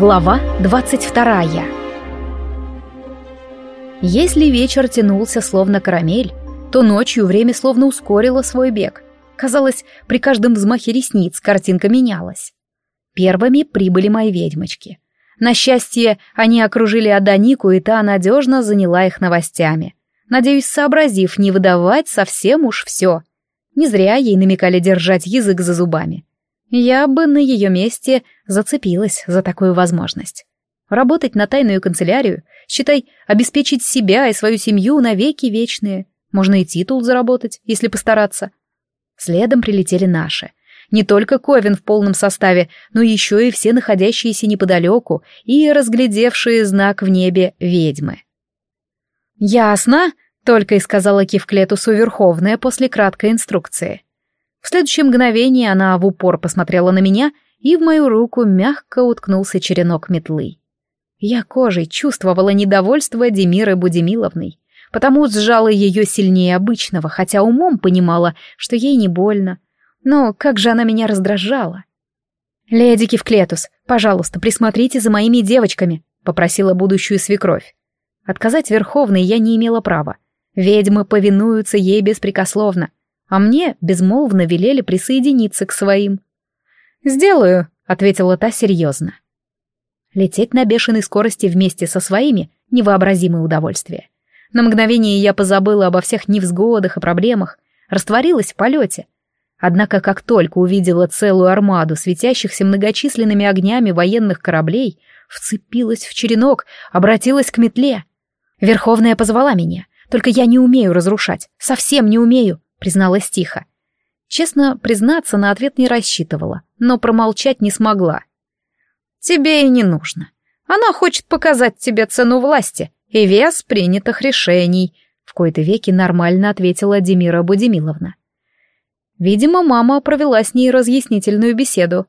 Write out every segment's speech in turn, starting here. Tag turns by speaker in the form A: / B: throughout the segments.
A: Глава 22 Если вечер тянулся словно карамель, то ночью время словно ускорило свой бег. Казалось, при каждом взмахе ресниц картинка менялась. Первыми прибыли мои ведьмочки. На счастье, они окружили Аданику, и та надежно заняла их новостями. Надеюсь, сообразив не выдавать совсем уж все. Не зря ей намекали держать язык за зубами. Я бы на ее месте зацепилась за такую возможность. Работать на тайную канцелярию, считай, обеспечить себя и свою семью навеки вечные. Можно и титул заработать, если постараться. Следом прилетели наши. Не только Ковен в полном составе, но еще и все находящиеся неподалеку и разглядевшие знак в небе ведьмы. «Ясно», — только и сказала Кивклетусу Верховная после краткой инструкции. В следующее мгновение она в упор посмотрела на меня, и в мою руку мягко уткнулся черенок метлы. Я кожей чувствовала недовольство Демиры Будемиловной, потому сжала ее сильнее обычного, хотя умом понимала, что ей не больно. Но как же она меня раздражала. «Леди Кивклетус, пожалуйста, присмотрите за моими девочками», — попросила будущую свекровь. Отказать Верховной я не имела права. Ведьмы повинуются ей беспрекословно а мне безмолвно велели присоединиться к своим. «Сделаю», — ответила та серьезно. Лететь на бешеной скорости вместе со своими — невообразимое удовольствие. На мгновение я позабыла обо всех невзгодах и проблемах, растворилась в полете. Однако, как только увидела целую армаду светящихся многочисленными огнями военных кораблей, вцепилась в черенок, обратилась к метле. Верховная позвала меня, только я не умею разрушать, совсем не умею призналась тихо. Честно признаться, на ответ не рассчитывала, но промолчать не смогла. «Тебе и не нужно. Она хочет показать тебе цену власти и вес принятых решений», в кои-то веки нормально ответила Демира Будемиловна. Видимо, мама провела с ней разъяснительную беседу.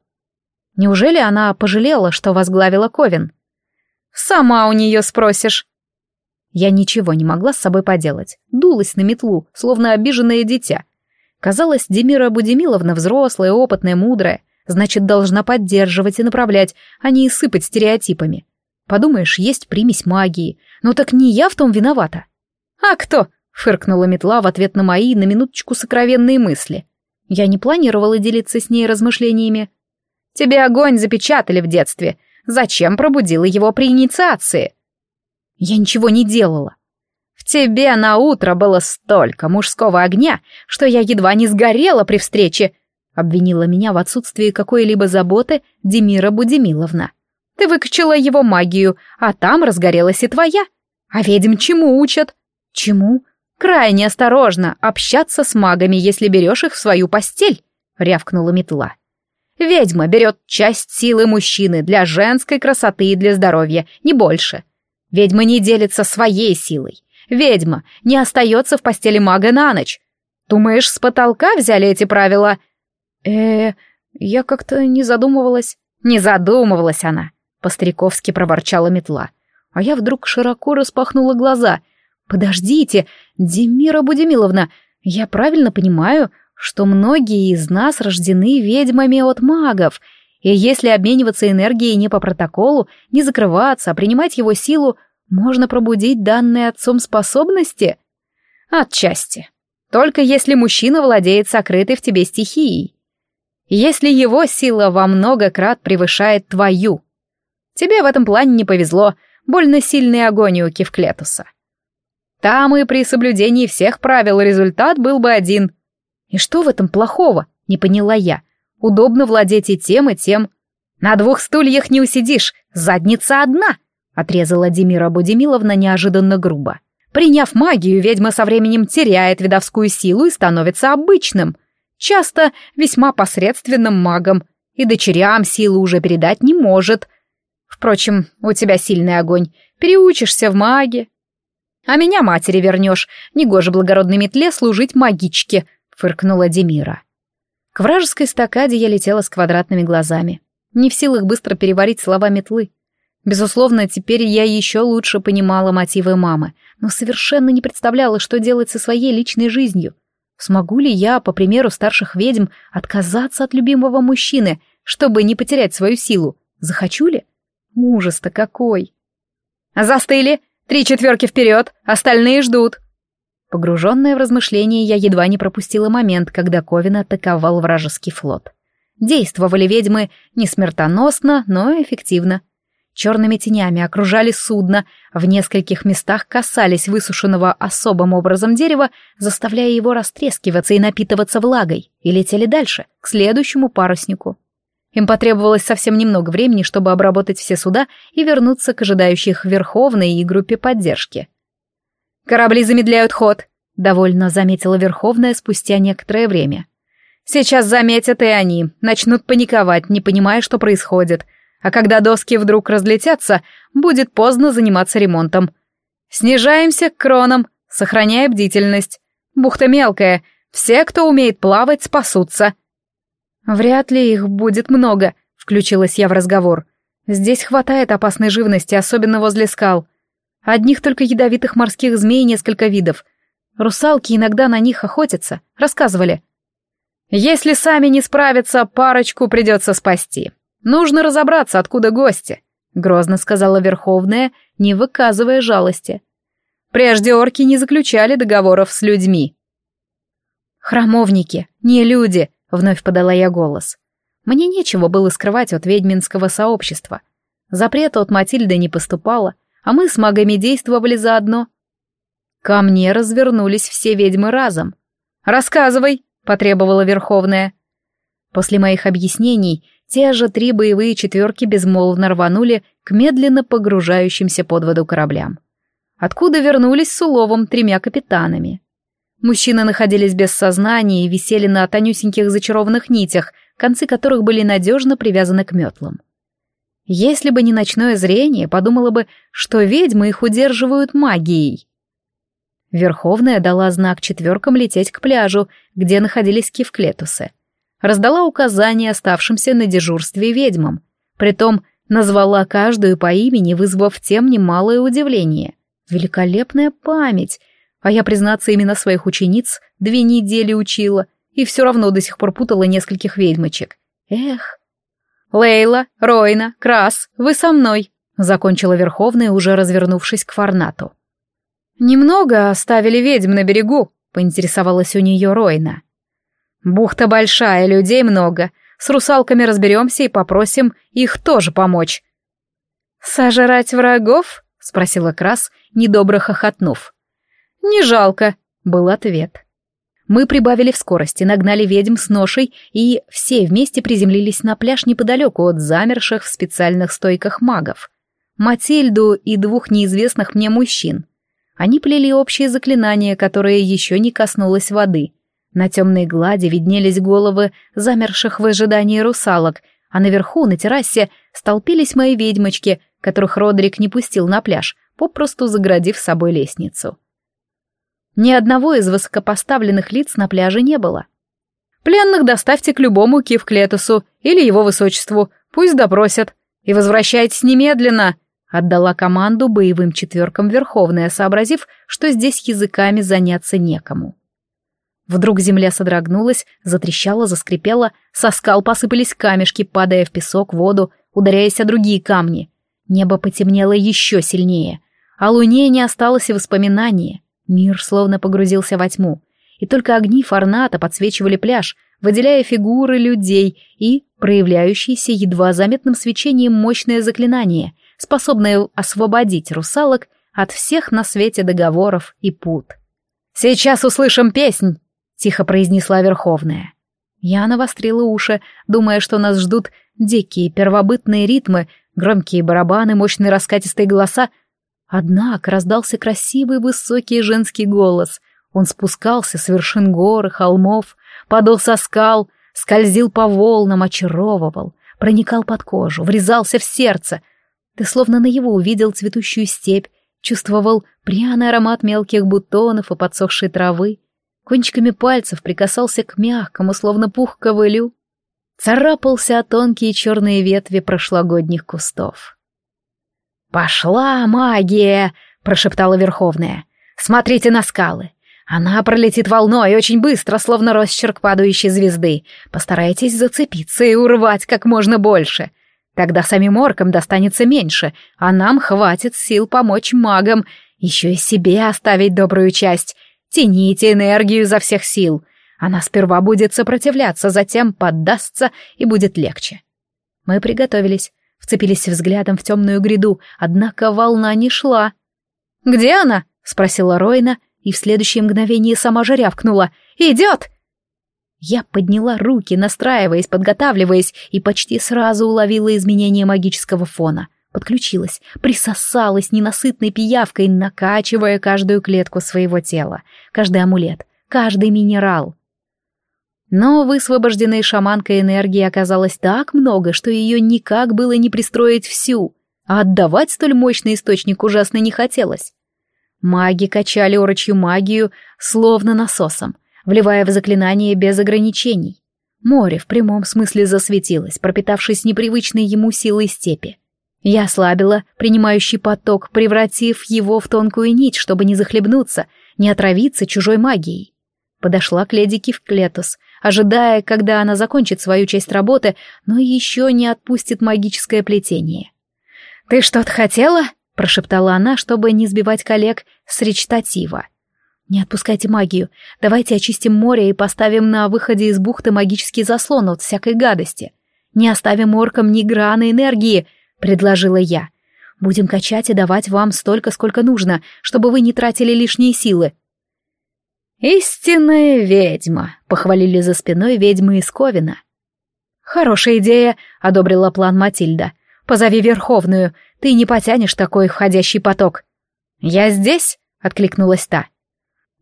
A: Неужели она пожалела, что возглавила Ковен? «Сама у нее спросишь», я ничего не могла с собой поделать. Дулась на метлу, словно обиженное дитя. Казалось, Демира Будемиловна взрослая, опытная, мудрая. Значит, должна поддерживать и направлять, а не сыпать стереотипами. Подумаешь, есть примесь магии. Но так не я в том виновата. «А кто?» — фыркнула метла в ответ на мои, на минуточку, сокровенные мысли. Я не планировала делиться с ней размышлениями. «Тебе огонь запечатали в детстве. Зачем пробудила его при инициации?» Я ничего не делала. В тебе на утро было столько мужского огня, что я едва не сгорела при встрече, обвинила меня в отсутствии какой-либо заботы Демира Будемиловна. Ты выкачала его магию, а там разгорелась и твоя. А ведьм чему учат? Чему? Крайне осторожно общаться с магами, если берешь их в свою постель, рявкнула метла. Ведьма берет часть силы мужчины для женской красоты и для здоровья, не больше. Ведьма не делится своей силой. Ведьма не остается в постели мага на ночь. Думаешь, с потолка взяли эти правила? э я как-то не задумывалась. Не задумывалась она, по-стариковски проворчала метла. А я вдруг широко распахнула глаза. Подождите, Демира Будемиловна, я правильно понимаю, что многие из нас рождены ведьмами от магов — и если обмениваться энергией не по протоколу, не закрываться, а принимать его силу, можно пробудить данные отцом способности? Отчасти. Только если мужчина владеет сокрытой в тебе стихией. Если его сила во много крат превышает твою. Тебе в этом плане не повезло, больно сильный огонь у Кевклетуса. Там и при соблюдении всех правил результат был бы один. И что в этом плохого, не поняла я. Удобно владеть и тем, и тем. На двух стульях не усидишь, задница одна, отрезала Демира Будемиловна неожиданно грубо. Приняв магию, ведьма со временем теряет видовскую силу и становится обычным, часто весьма посредственным магом, и дочерям силу уже передать не может. Впрочем, у тебя сильный огонь, переучишься в маге. А меня матери вернешь, негоже благородной метле служить магичке, фыркнула Демира. К вражеской стакаде я летела с квадратными глазами, не в силах быстро переварить слова метлы. Безусловно, теперь я еще лучше понимала мотивы мамы, но совершенно не представляла, что делать со своей личной жизнью. Смогу ли я, по примеру старших ведьм, отказаться от любимого мужчины, чтобы не потерять свою силу? Захочу ли? Ужас-то какой! «Застыли! Три четверки вперед! Остальные ждут!» Погруженная в размышления, я едва не пропустила момент, когда Ковин атаковал вражеский флот. Действовали ведьмы не смертоносно, но эффективно. Черными тенями окружали судно, в нескольких местах касались высушенного особым образом дерева, заставляя его растрескиваться и напитываться влагой, и летели дальше, к следующему паруснику. Им потребовалось совсем немного времени, чтобы обработать все суда и вернуться к ожидающих Верховной и группе поддержки. «Корабли замедляют ход», — довольно заметила Верховная спустя некоторое время. «Сейчас заметят и они, начнут паниковать, не понимая, что происходит, а когда доски вдруг разлетятся, будет поздно заниматься ремонтом. Снижаемся к кронам, сохраняя бдительность. Бухта мелкая, все, кто умеет плавать, спасутся». «Вряд ли их будет много», — включилась я в разговор. «Здесь хватает опасной живности, особенно возле скал. Одних только ядовитых морских змей несколько видов. Русалки иногда на них охотятся, рассказывали. Если сами не справятся, парочку придется спасти. Нужно разобраться, откуда гости, грозно сказала Верховная, не выказывая жалости. Прежде орки не заключали договоров с людьми. Храмовники, не люди, вновь подала я голос. Мне нечего было скрывать от ведьминского сообщества. Запрета от Матильды не поступало, а мы с магами действовали заодно. Ко мне развернулись все ведьмы разом. «Рассказывай», — потребовала Верховная. После моих объяснений те же три боевые четверки безмолвно рванули к медленно погружающимся под воду кораблям. Откуда вернулись с уловом тремя капитанами. Мужчины находились без сознания и висели на тонюсеньких зачарованных нитях, концы которых были надежно привязаны к метлам. Если бы не ночное зрение, подумала бы, что ведьмы их удерживают магией. Верховная дала знак четверкам лететь к пляжу, где находились кивклетусы. Раздала указания оставшимся на дежурстве ведьмам. Притом назвала каждую по имени, вызвав тем немалое удивление. Великолепная память! А я, признаться, именно своих учениц две недели учила, и все равно до сих пор путала нескольких ведьмочек. Эх, «Лейла, Ройна, Крас, вы со мной», — закончила Верховная, уже развернувшись к Фарнату. «Немного оставили ведьм на берегу», — поинтересовалась у нее Ройна. «Бухта большая, людей много. С русалками разберемся и попросим их тоже помочь». «Сожрать врагов?» — спросила Крас, недобро хохотнув. «Не жалко», — был ответ. Мы прибавили в скорости, нагнали ведьм с ношей и все вместе приземлились на пляж неподалеку от замерших в специальных стойках магов. Матильду и двух неизвестных мне мужчин. Они плели общее заклинание, которое еще не коснулось воды. На темной глади виднелись головы замерших в ожидании русалок, а наверху, на террасе, столпились мои ведьмочки, которых Родрик не пустил на пляж, попросту заградив собой лестницу. Ни одного из высокопоставленных лиц на пляже не было. «Пленных доставьте к любому Кивклетусу или его высочеству, пусть допросят, и возвращайтесь немедленно», отдала команду боевым четверкам Верховная, сообразив, что здесь языками заняться некому. Вдруг земля содрогнулась, затрещала, заскрипела, со скал посыпались камешки, падая в песок, воду, ударяясь о другие камни. Небо потемнело еще сильнее, а луне не осталось и воспоминания. Мир словно погрузился во тьму, и только огни форната подсвечивали пляж, выделяя фигуры людей и проявляющиеся едва заметным свечением мощное заклинание, способное освободить русалок от всех на свете договоров и пут. «Сейчас услышим песнь!» — тихо произнесла Верховная. Я навострила уши, думая, что нас ждут дикие первобытные ритмы, громкие барабаны, мощные раскатистые голоса Однако раздался красивый высокий женский голос. Он спускался с вершин гор и холмов, падал со скал, скользил по волнам, очаровывал, проникал под кожу, врезался в сердце. Ты словно на его увидел цветущую степь, чувствовал пряный аромат мелких бутонов и подсохшей травы, кончиками пальцев прикасался к мягкому, словно пух ковылю, царапался о тонкие черные ветви прошлогодних кустов. «Пошла магия!» — прошептала Верховная. «Смотрите на скалы. Она пролетит волной очень быстро, словно росчерк падающей звезды. Постарайтесь зацепиться и урвать как можно больше. Тогда самим оркам достанется меньше, а нам хватит сил помочь магам, еще и себе оставить добрую часть. Тяните энергию изо всех сил. Она сперва будет сопротивляться, затем поддастся и будет легче. Мы приготовились, вцепились взглядом в темную гряду, однако волна не шла. «Где она?» — спросила Ройна, и в следующее мгновение сама же рявкнула. «Идет!» Я подняла руки, настраиваясь, подготавливаясь, и почти сразу уловила изменение магического фона. Подключилась, присосалась ненасытной пиявкой, накачивая каждую клетку своего тела, каждый амулет, каждый минерал. Но высвобожденной шаманкой энергии оказалось так много, что ее никак было не пристроить всю, а отдавать столь мощный источник ужасно не хотелось. Маги качали орочью магию, словно насосом вливая в заклинание без ограничений. Море в прямом смысле засветилось, пропитавшись непривычной ему силой степи. Я ослабила принимающий поток, превратив его в тонкую нить, чтобы не захлебнуться, не отравиться чужой магией. Подошла к леди Кивклетус, ожидая, когда она закончит свою часть работы, но еще не отпустит магическое плетение. «Ты что-то хотела?» — прошептала она, чтобы не сбивать коллег с речитатива. «Не отпускайте магию. Давайте очистим море и поставим на выходе из бухты магический заслон от всякой гадости. Не оставим оркам ни грана энергии», — предложила я. «Будем качать и давать вам столько, сколько нужно, чтобы вы не тратили лишние силы». «Истинная ведьма», — похвалили за спиной ведьмы из Ковина. «Хорошая идея», — одобрила план Матильда. «Позови Верховную, ты не потянешь такой входящий поток». «Я здесь?» — откликнулась та.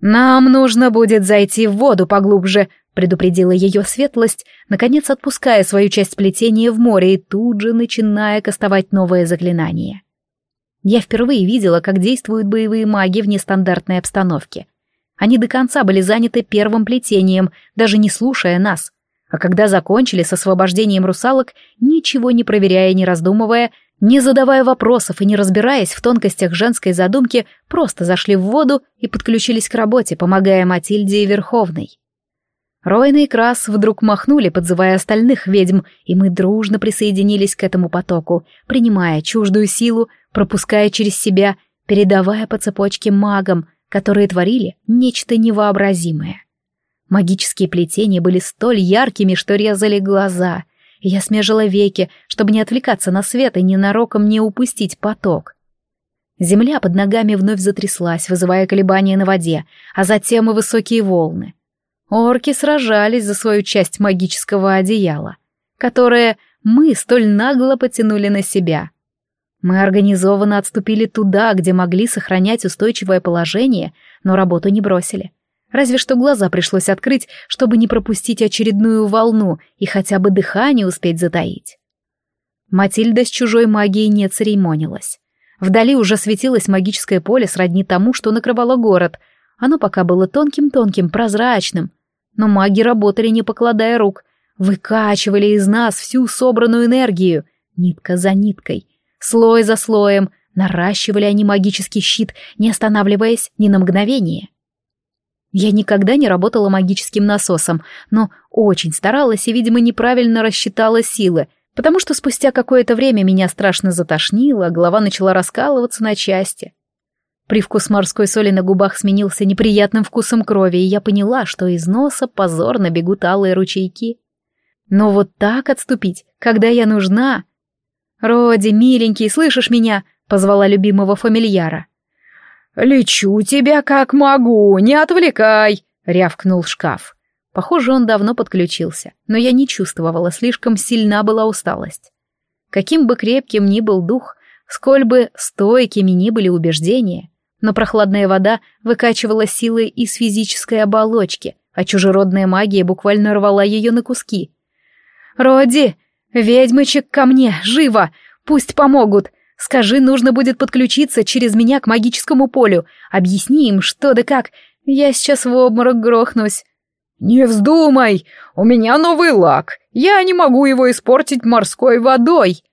A: «Нам нужно будет зайти в воду поглубже», — предупредила ее светлость, наконец отпуская свою часть плетения в море и тут же начиная кастовать новое заклинание. Я впервые видела, как действуют боевые маги в нестандартной обстановке. Они до конца были заняты первым плетением, даже не слушая нас. А когда закончили с освобождением русалок, ничего не проверяя, не раздумывая, не задавая вопросов и не разбираясь в тонкостях женской задумки, просто зашли в воду и подключились к работе, помогая Матильде и Верховной. Ройна и Крас вдруг махнули, подзывая остальных ведьм, и мы дружно присоединились к этому потоку, принимая чуждую силу, пропуская через себя, передавая по цепочке магам, которые творили нечто невообразимое. Магические плетения были столь яркими, что резали глаза, я смежила веки, чтобы не отвлекаться на свет и ненароком не упустить поток. Земля под ногами вновь затряслась, вызывая колебания на воде, а затем и высокие волны. Орки сражались за свою часть магического одеяла, которое мы столь нагло потянули на себя. Мы организованно отступили туда, где могли сохранять устойчивое положение, но работу не бросили. Разве что глаза пришлось открыть, чтобы не пропустить очередную волну и хотя бы дыхание успеть затаить. Матильда с чужой магией не церемонилась. Вдали уже светилось магическое поле сродни тому, что накрывало город. Оно пока было тонким-тонким, прозрачным. Но маги работали, не покладая рук, выкачивали из нас всю собранную энергию, нитка за ниткой, слой за слоем, наращивали они магический щит, не останавливаясь ни на мгновение. Я никогда не работала магическим насосом, но очень старалась и, видимо, неправильно рассчитала силы, потому что спустя какое-то время меня страшно затошнило, голова начала раскалываться на части. Привкус морской соли на губах сменился неприятным вкусом крови, и я поняла, что из носа позорно бегут алые ручейки. Но вот так отступить, когда я нужна... «Роди, миленький, слышишь меня?» — позвала любимого фамильяра. «Лечу тебя как могу, не отвлекай!» — рявкнул шкаф. Похоже, он давно подключился, но я не чувствовала, слишком сильна была усталость. Каким бы крепким ни был дух, сколь бы стойкими ни были убеждения, но прохладная вода выкачивала силы из физической оболочки, а чужеродная магия буквально рвала ее на куски. «Роди, ведьмочек ко мне, живо! Пусть помогут! Скажи, нужно будет подключиться через меня к магическому полю. Объясни им, что да как. Я сейчас в обморок грохнусь. «Не вздумай! У меня новый лак. Я не могу его испортить морской водой!»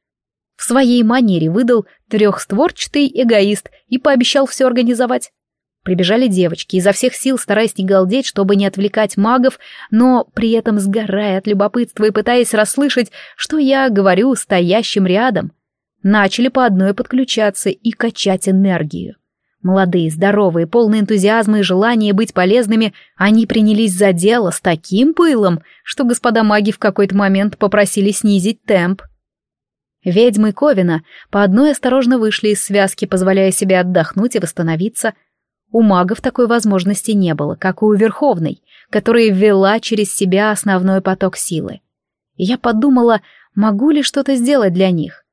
A: В своей манере выдал трехстворчатый эгоист и пообещал все организовать. Прибежали девочки, изо всех сил стараясь не галдеть, чтобы не отвлекать магов, но при этом сгорая от любопытства и пытаясь расслышать, что я говорю стоящим рядом. Начали по одной подключаться и качать энергию. Молодые, здоровые, полные энтузиазма и желания быть полезными, они принялись за дело с таким пылом, что господа маги в какой-то момент попросили снизить темп. Ведьмы Ковина по одной осторожно вышли из связки, позволяя себе отдохнуть и восстановиться. У магов такой возможности не было, как у Верховной, которая ввела через себя основной поток силы. И я подумала, могу ли что-то сделать для них.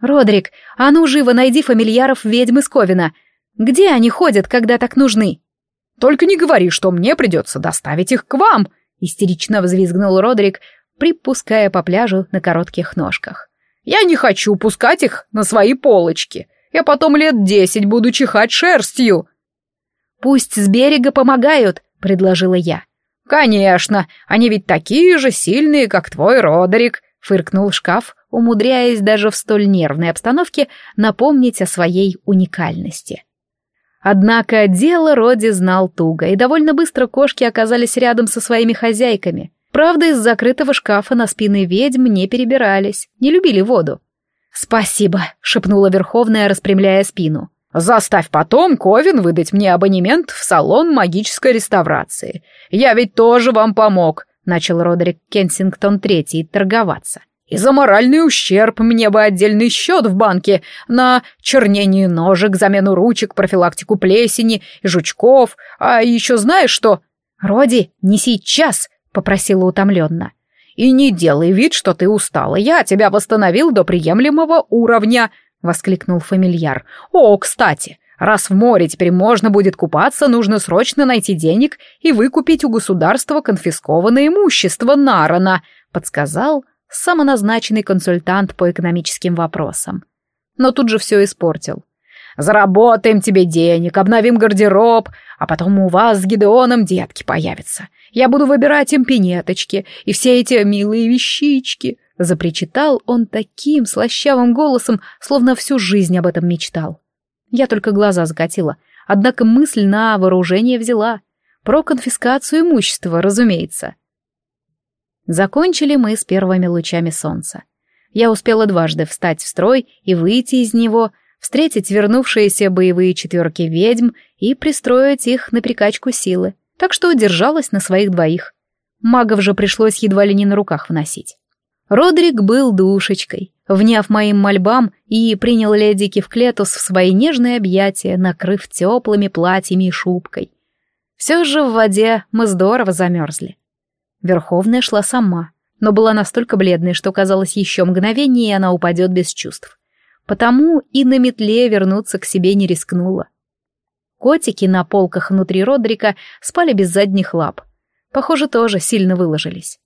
A: «Родрик, а ну живо найди фамильяров ведьмы Сковина. Где они ходят, когда так нужны?»
B: «Только не говори, что мне придется доставить их к вам!» — истерично взвизгнул Родрик, припуская по пляжу на коротких ножках. «Я не хочу пускать их на свои полочки. Я потом лет десять буду чихать шерстью».
A: «Пусть с берега помогают», — предложила я.
B: «Конечно, они ведь такие же сильные, как твой Родерик», — фыркнул шкаф, умудряясь даже в столь нервной обстановке напомнить о своей уникальности. Однако дело Роди знал туго, и довольно быстро кошки оказались рядом со своими хозяйками. Правда, из закрытого шкафа на спины ведьм не перебирались, не любили воду. «Спасибо», — шепнула Верховная, распрямляя спину. «Заставь потом, Ковин, выдать мне абонемент в салон магической реставрации. Я ведь тоже вам помог», — начал Родерик Кенсингтон Третий торговаться. И за моральный ущерб мне бы отдельный счет в банке на чернение ножек, замену ручек, профилактику плесени и жучков. А еще знаешь что?
A: Роди, не сейчас, попросила утомленно.
B: И не делай вид, что ты устала. Я тебя восстановил до приемлемого уровня, воскликнул фамильяр. О, кстати, раз в море теперь можно будет купаться, нужно срочно найти денег и выкупить у государства конфискованное имущество Нарана, подсказал самоназначенный консультант по экономическим вопросам. Но тут же все испортил. «Заработаем тебе денег, обновим гардероб, а потом у вас с Гидеоном детки появятся. Я буду выбирать им пинеточки и все эти милые вещички», — запричитал он таким слащавым голосом, словно всю жизнь об этом мечтал. Я только глаза закатила, однако мысль на вооружение взяла. Про конфискацию имущества, разумеется. Закончили мы с первыми лучами солнца. Я успела дважды встать в строй и выйти из него, встретить вернувшиеся боевые четверки ведьм и пристроить их на прикачку силы, так что удержалась на своих двоих. Магов же пришлось едва ли не на руках вносить. Родрик был душечкой, вняв моим мольбам и принял леди Кевклетус в свои нежные объятия, накрыв теплыми платьями и шубкой. Все же в воде мы здорово замерзли. Верховная шла сама, но была настолько бледной, что казалось еще мгновение, и она упадет без чувств. Потому и на метле вернуться к себе не рискнула. Котики на полках внутри Родрика спали без задних лап. Похоже, тоже сильно выложились.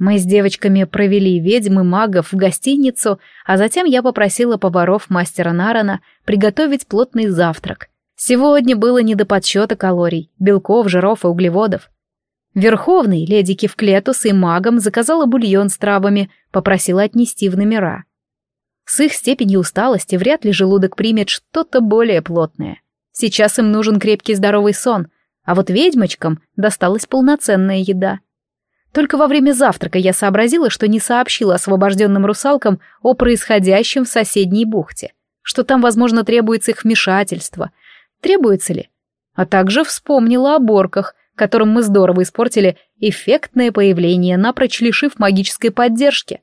B: Мы с девочками провели ведьмы магов в гостиницу, а затем я попросила поваров мастера Нарана приготовить плотный завтрак. Сегодня было не до подсчета калорий, белков, жиров и углеводов. Верховный, леди Кевклетус и магом заказала бульон с травами, попросила отнести в номера. С их степенью усталости вряд ли желудок примет что-то более плотное. Сейчас им нужен крепкий здоровый сон, а вот ведьмочкам досталась полноценная еда. Только во время завтрака я сообразила, что не сообщила освобожденным русалкам о происходящем в соседней бухте, что там, возможно, требуется их вмешательство. Требуется ли? А также вспомнила о борках, которым мы здорово испортили эффектное появление, напрочь лишив магической поддержки.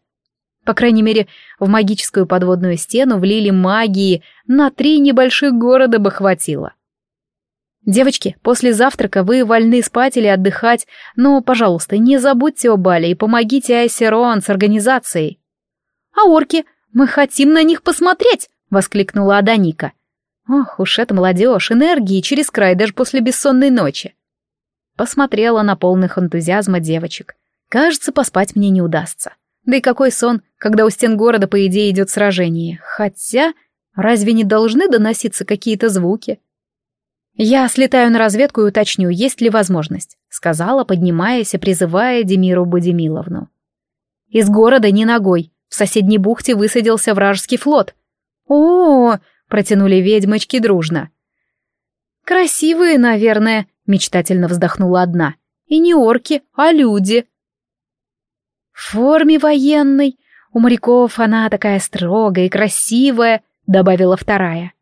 B: По крайней мере, в магическую подводную стену влили магии, на три небольших города бы хватило. Девочки, после завтрака вы вольны спать или отдыхать, но, пожалуйста, не забудьте о бале и помогите Айсе Роан с организацией. А орки, мы хотим на них посмотреть, воскликнула Аданика. Ох уж эта молодежь, энергии через край даже после бессонной ночи. Посмотрела на полных энтузиазма девочек. Кажется, поспать мне не удастся. Да и какой сон, когда у стен города, по идее, идет сражение. Хотя, разве не должны доноситься какие-то звуки? «Я слетаю на разведку и уточню, есть ли возможность», — сказала, поднимаясь и призывая Демиру Будимиловну. «Из города не ногой. В соседней бухте высадился вражеский флот». «О!», -о, -о — протянули ведьмочки дружно.
A: «Красивые, наверное», — мечтательно вздохнула одна. «И не орки, а люди». «В форме военной. У моряков она такая строгая и красивая», — добавила вторая.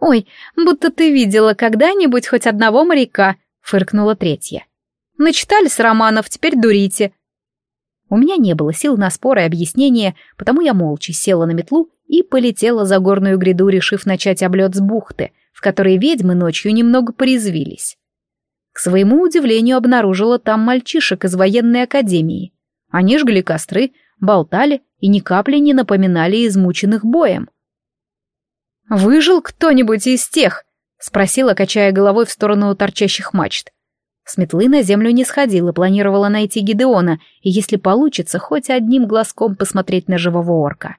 A: «Ой, будто ты видела когда-нибудь хоть одного моряка», — фыркнула третья. «Начитались романов, теперь дурите». У меня не было сил на споры и объяснения, потому я молча села на метлу и полетела за горную гряду, решив начать облет с бухты — в которой ведьмы ночью немного порезвились. К своему удивлению обнаружила там мальчишек из военной академии. Они жгли костры, болтали и ни капли не напоминали измученных боем. «Выжил кто-нибудь из тех?» — спросила, качая головой в сторону торчащих мачт. С метлы на землю не сходила, планировала найти Гидеона, и, если получится, хоть одним глазком посмотреть на живого орка.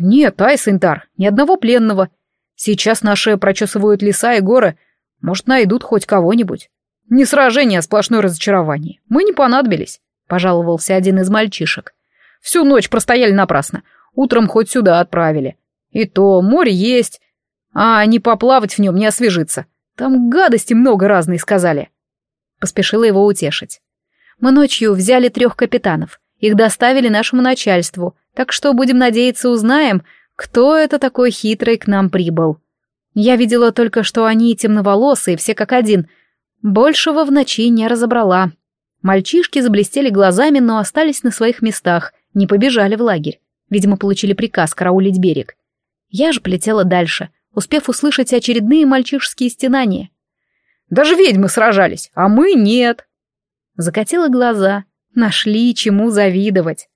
A: «Нет, Айсентар, ни одного пленного. Сейчас наши прочесывают леса и горы. Может, найдут хоть кого-нибудь. Не сражение, а сплошное разочарование. Мы не понадобились, — пожаловался один из мальчишек. Всю ночь простояли напрасно. Утром хоть сюда отправили. И то море есть, а не поплавать в нем, не освежиться. Там гадости много разные сказали. Поспешила его утешить. Мы ночью взяли трех капитанов. Их доставили нашему начальству, так что, будем надеяться, узнаем, кто это такой хитрый к нам прибыл. Я видела только, что они темноволосые, все как один. Большего в ночи не разобрала. Мальчишки заблестели глазами, но остались на своих местах, не побежали в лагерь. Видимо, получили приказ караулить берег. Я же полетела дальше, успев услышать очередные мальчишеские стенания. «Даже ведьмы сражались, а мы нет!» Закатила глаза. Нашли чему завидовать.